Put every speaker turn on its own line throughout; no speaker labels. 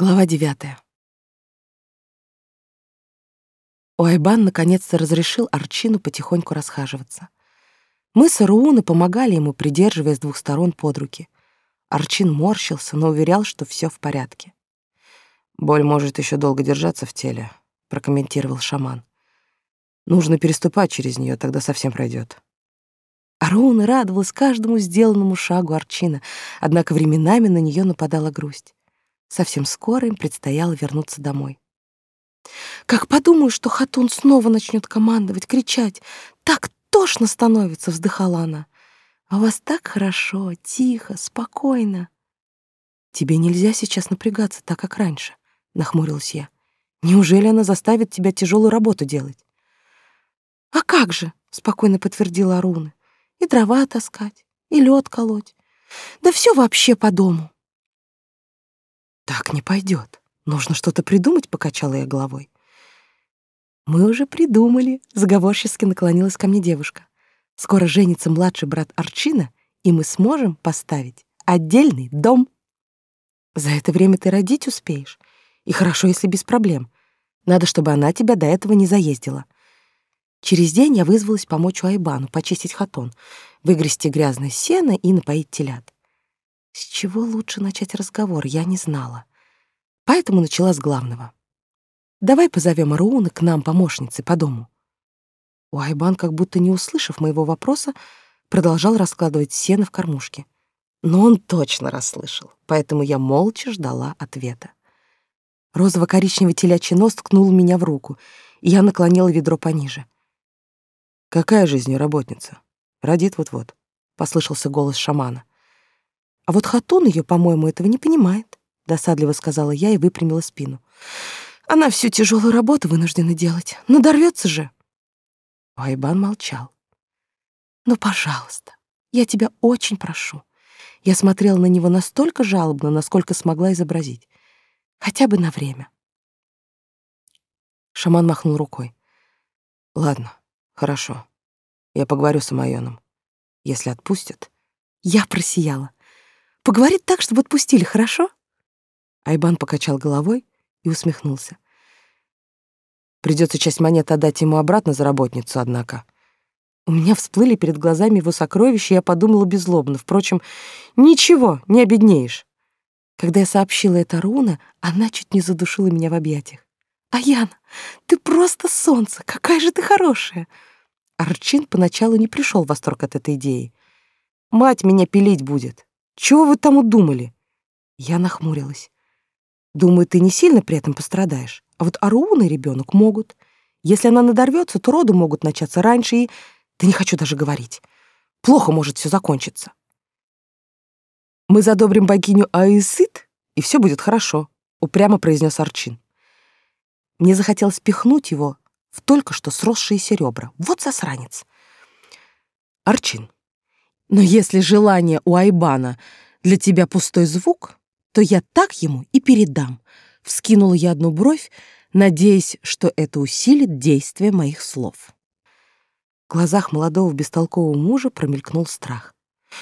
Глава девятая. Уайбан наконец-то разрешил Арчину потихоньку расхаживаться. Мы с Арууны помогали ему, придерживая с двух сторон под руки. Арчин морщился, но уверял, что все в порядке.
«Боль может еще долго держаться в теле», — прокомментировал шаман. «Нужно переступать через нее, тогда совсем пройдет.
Аруна радовалась каждому сделанному шагу Арчина, однако временами на нее нападала грусть. Совсем скоро им предстояло вернуться домой. «Как подумаю, что Хатун снова начнет командовать, кричать, так тошно становится!» — вздыхала она. «А у вас так хорошо, тихо, спокойно». «Тебе нельзя сейчас напрягаться так, как раньше», — нахмурилась я. «Неужели она заставит тебя тяжелую работу делать?» «А как же?» — спокойно подтвердила Аруна. «И дрова таскать, и лед колоть. Да все вообще по дому». Так не пойдет. Нужно что-то придумать, покачала я головой. Мы уже придумали, заговорчески наклонилась ко мне девушка. Скоро женится младший брат Арчина, и мы сможем поставить отдельный дом. За это время ты родить успеешь. И хорошо, если без проблем. Надо, чтобы она тебя до этого не заездила. Через день я вызвалась помочь Уайбану почистить хатон, выгрести грязное сено и напоить телят. С чего лучше начать разговор, я не знала. Поэтому начала с главного. «Давай позовем Аруна к нам помощницы по дому». Уайбан, как будто не услышав моего вопроса, продолжал раскладывать сено в кормушке. Но он точно расслышал, поэтому я молча ждала ответа. Розово-коричневый телячий нос ткнул меня в руку, и я наклонила ведро пониже.
«Какая жизнью работница? Родит вот-вот», — послышался голос шамана.
А вот Хатун ее, по-моему, этого не понимает, досадливо сказала я и выпрямила спину. Она всю тяжелую работу вынуждена делать. Ну, дорвется же. Айбан молчал. Ну, пожалуйста, я тебя очень прошу. Я смотрела на него настолько жалобно, насколько смогла изобразить. Хотя бы на время.
Шаман махнул рукой. Ладно, хорошо. Я поговорю с Амайоном. Если отпустят...
Я просияла. Поговорит так, чтобы отпустили, хорошо?» Айбан покачал головой и усмехнулся.
Придется часть монет отдать ему обратно за работницу, однако.
У меня всплыли перед глазами его сокровища, и я подумала беззлобно. Впрочем, ничего, не обеднеешь. Когда я сообщила это Руна, она чуть не задушила меня в объятиях. «Аяна, ты просто солнце! Какая же ты хорошая!» Арчин поначалу не пришел в восторг от этой идеи.
«Мать меня пилить будет!» Чего вы там удумали?»
Я нахмурилась. «Думаю, ты не сильно при этом пострадаешь. А вот Аруна и ребенок могут. Если она надорвется, то роды могут начаться раньше и... Да не хочу даже говорить. Плохо может все закончиться».
«Мы задобрим богиню Аисит, и все будет хорошо», — упрямо произнес Арчин.
Мне захотелось пихнуть его в только что сросшиеся ребра. Вот засранец.
«Арчин, но если желание у Айбана для тебя пустой звук, то я так ему и передам. Вскинула я одну бровь, надеясь, что это усилит действие моих слов.
В глазах молодого бестолкового мужа промелькнул страх.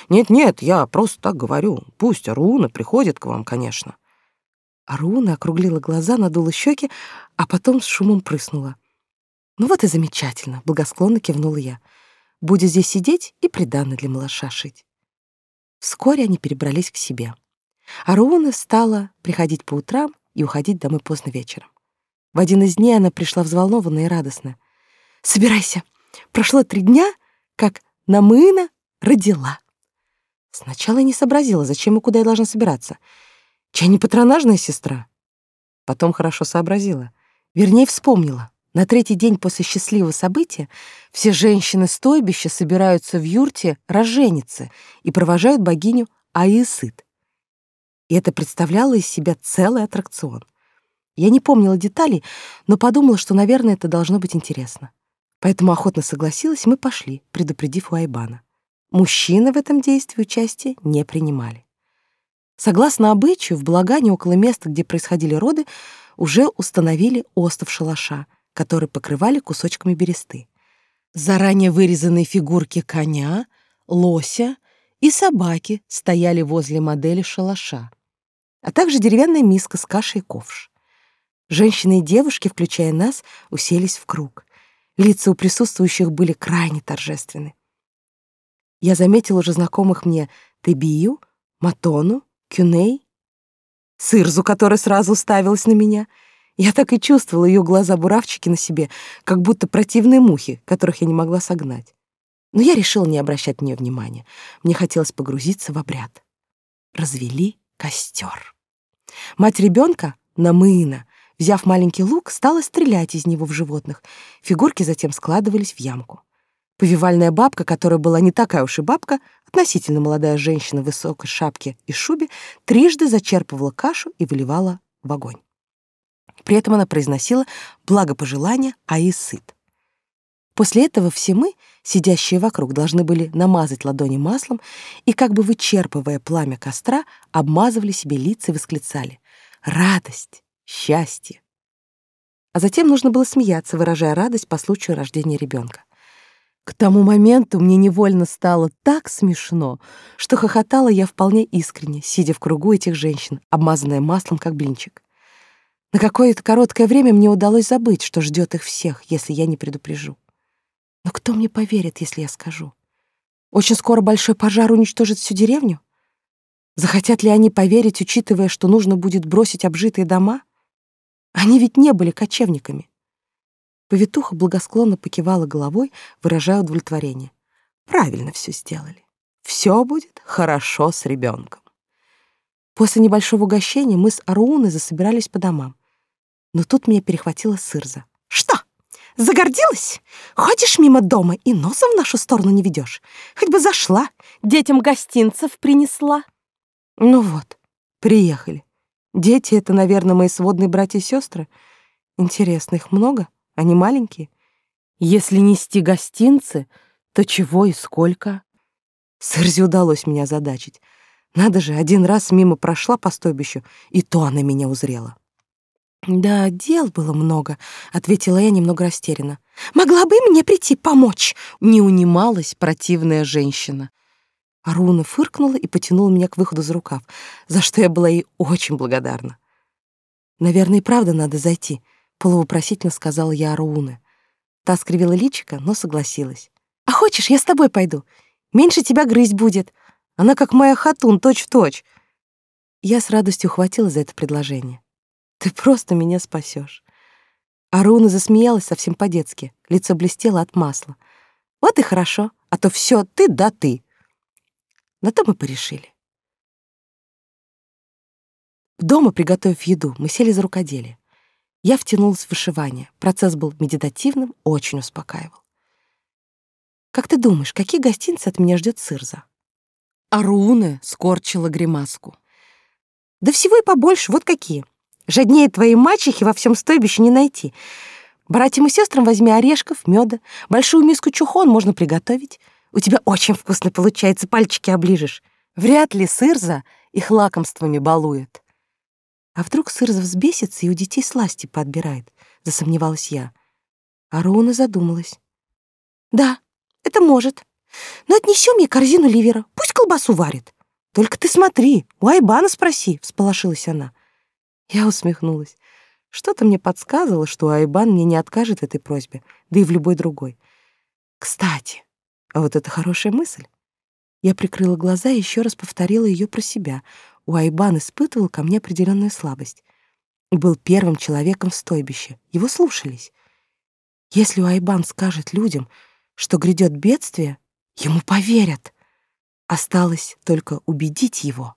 «Нет-нет, я просто так говорю. Пусть Аруна приходит к вам, конечно».
Аруна округлила глаза, надула щеки, а потом с шумом прыснула. «Ну вот и замечательно», — благосклонно кивнула я. Буду здесь сидеть и приданное для малыша шить. Вскоре они перебрались к себе. Аруна стала приходить по утрам и уходить домой поздно вечером. В один из дней она пришла взволнованная и радостная. «Собирайся! Прошло три дня, как Намына родила». Сначала не сообразила, зачем и куда я должна собираться. Чай не патронажная сестра? Потом хорошо сообразила. Вернее, вспомнила. На третий день после счастливого события все женщины стойбища собираются в юрте роженицы и провожают богиню Аисыт. И это представляло из себя целый аттракцион. Я не помнила деталей, но подумала, что, наверное, это должно быть интересно. Поэтому охотно согласилась, и мы пошли, предупредив Уайбана. Мужчины в этом действии участия не принимали. Согласно обычаю, в Благане около места, где происходили роды, уже установили остов шалаша — который покрывали кусочками бересты. Заранее вырезанные фигурки коня, лося и собаки стояли возле модели шалаша. а также деревянная миска с кашей и ковш. Женщины и девушки, включая нас, уселись в круг. Лица у присутствующих были крайне торжественны. Я заметил уже знакомых мне Тебию, Матону, Кюней, Сырзу, которая сразу уставилась на меня. Я так и чувствовала ее глаза-буравчики на себе, как будто противные мухи, которых я не могла согнать. Но я решила не обращать на нее внимания. Мне хотелось погрузиться в обряд. Развели костер. Мать ребенка, Намына, взяв маленький лук, стала стрелять из него в животных. Фигурки затем складывались в ямку. Повивальная бабка, которая была не такая уж и бабка, относительно молодая женщина в высокой шапке и шубе, трижды зачерпывала кашу и выливала в огонь. При этом она произносила благопожелание «Аи сыт». После этого все мы, сидящие вокруг, должны были намазать ладони маслом и, как бы вычерпывая пламя костра, обмазывали себе лица и восклицали «Радость! Счастье!». А затем нужно было смеяться, выражая радость по случаю рождения ребенка. К тому моменту мне невольно стало так смешно, что хохотала я вполне искренне, сидя в кругу этих женщин, обмазанная маслом, как блинчик. На какое-то короткое время мне удалось забыть, что ждет их всех, если я не предупрежу. Но кто мне поверит, если я скажу? Очень скоро большой пожар уничтожит всю деревню? Захотят ли они поверить, учитывая, что нужно будет бросить обжитые дома? Они ведь не были кочевниками. Повитуха благосклонно покивала головой, выражая удовлетворение. Правильно все сделали. Все будет хорошо с ребенком. После небольшого угощения мы с Аруной засобирались по домам. Но тут меня перехватила Сырза. «Что?» Загордилась? Ходишь мимо дома и носом в нашу сторону не ведешь. Хоть бы зашла, детям гостинцев принесла. Ну вот, приехали. Дети — это, наверное, мои сводные братья и сестры. Интересно, их много? Они маленькие? Если нести гостинцы, то чего и сколько? Сырзе удалось меня задачить. Надо же, один раз мимо прошла по стойбищу, и то она меня узрела. «Да, дел было много», — ответила я немного растерянно. «Могла бы мне прийти помочь?» — не унималась противная женщина. Аруна фыркнула и потянула меня к выходу за рукав, за что я была ей очень благодарна. «Наверное, и правда надо зайти», — полувопросительно сказала я Аруне. Та скривила личико, но согласилась. «А хочешь, я с тобой пойду? Меньше тебя грызть будет. Она как моя хатун, точь-в-точь». -точь. Я с радостью ухватила за это предложение. Ты просто меня спасешь. Аруна засмеялась совсем по-детски. Лицо блестело от масла. Вот и хорошо, а то все ты да ты. На то мы порешили. Дома, приготовив еду, мы сели за рукоделие. Я втянулась в вышивание. Процесс был медитативным, очень успокаивал. «Как ты думаешь, какие гостинцы от меня ждет Сырза?» Аруна скорчила гримаску. «Да всего и побольше, вот какие. Жаднее твоей мачехи во всем стойбище не найти. Братьям и сестрам возьми орешков, меда, большую миску чухон можно приготовить. У тебя очень вкусно получается, пальчики оближешь. Вряд ли Сырза их лакомствами балует. А вдруг Сырза взбесится и у детей сласти подбирает, засомневалась я. А Роуна задумалась. Да, это может. Но отнесем ей корзину ливера, пусть колбасу варит. Только ты смотри, у Айбана спроси, всполошилась она. Я усмехнулась. Что-то мне подсказывало, что Айбан мне не откажет этой просьбе, да и в любой другой. Кстати, а вот это хорошая мысль. Я прикрыла глаза и еще раз повторила ее про себя. У Айбан испытывал ко мне определенную слабость. Был первым человеком в стойбище. Его слушались. Если у Айбан скажет людям, что грядет бедствие, ему поверят. Осталось только убедить его.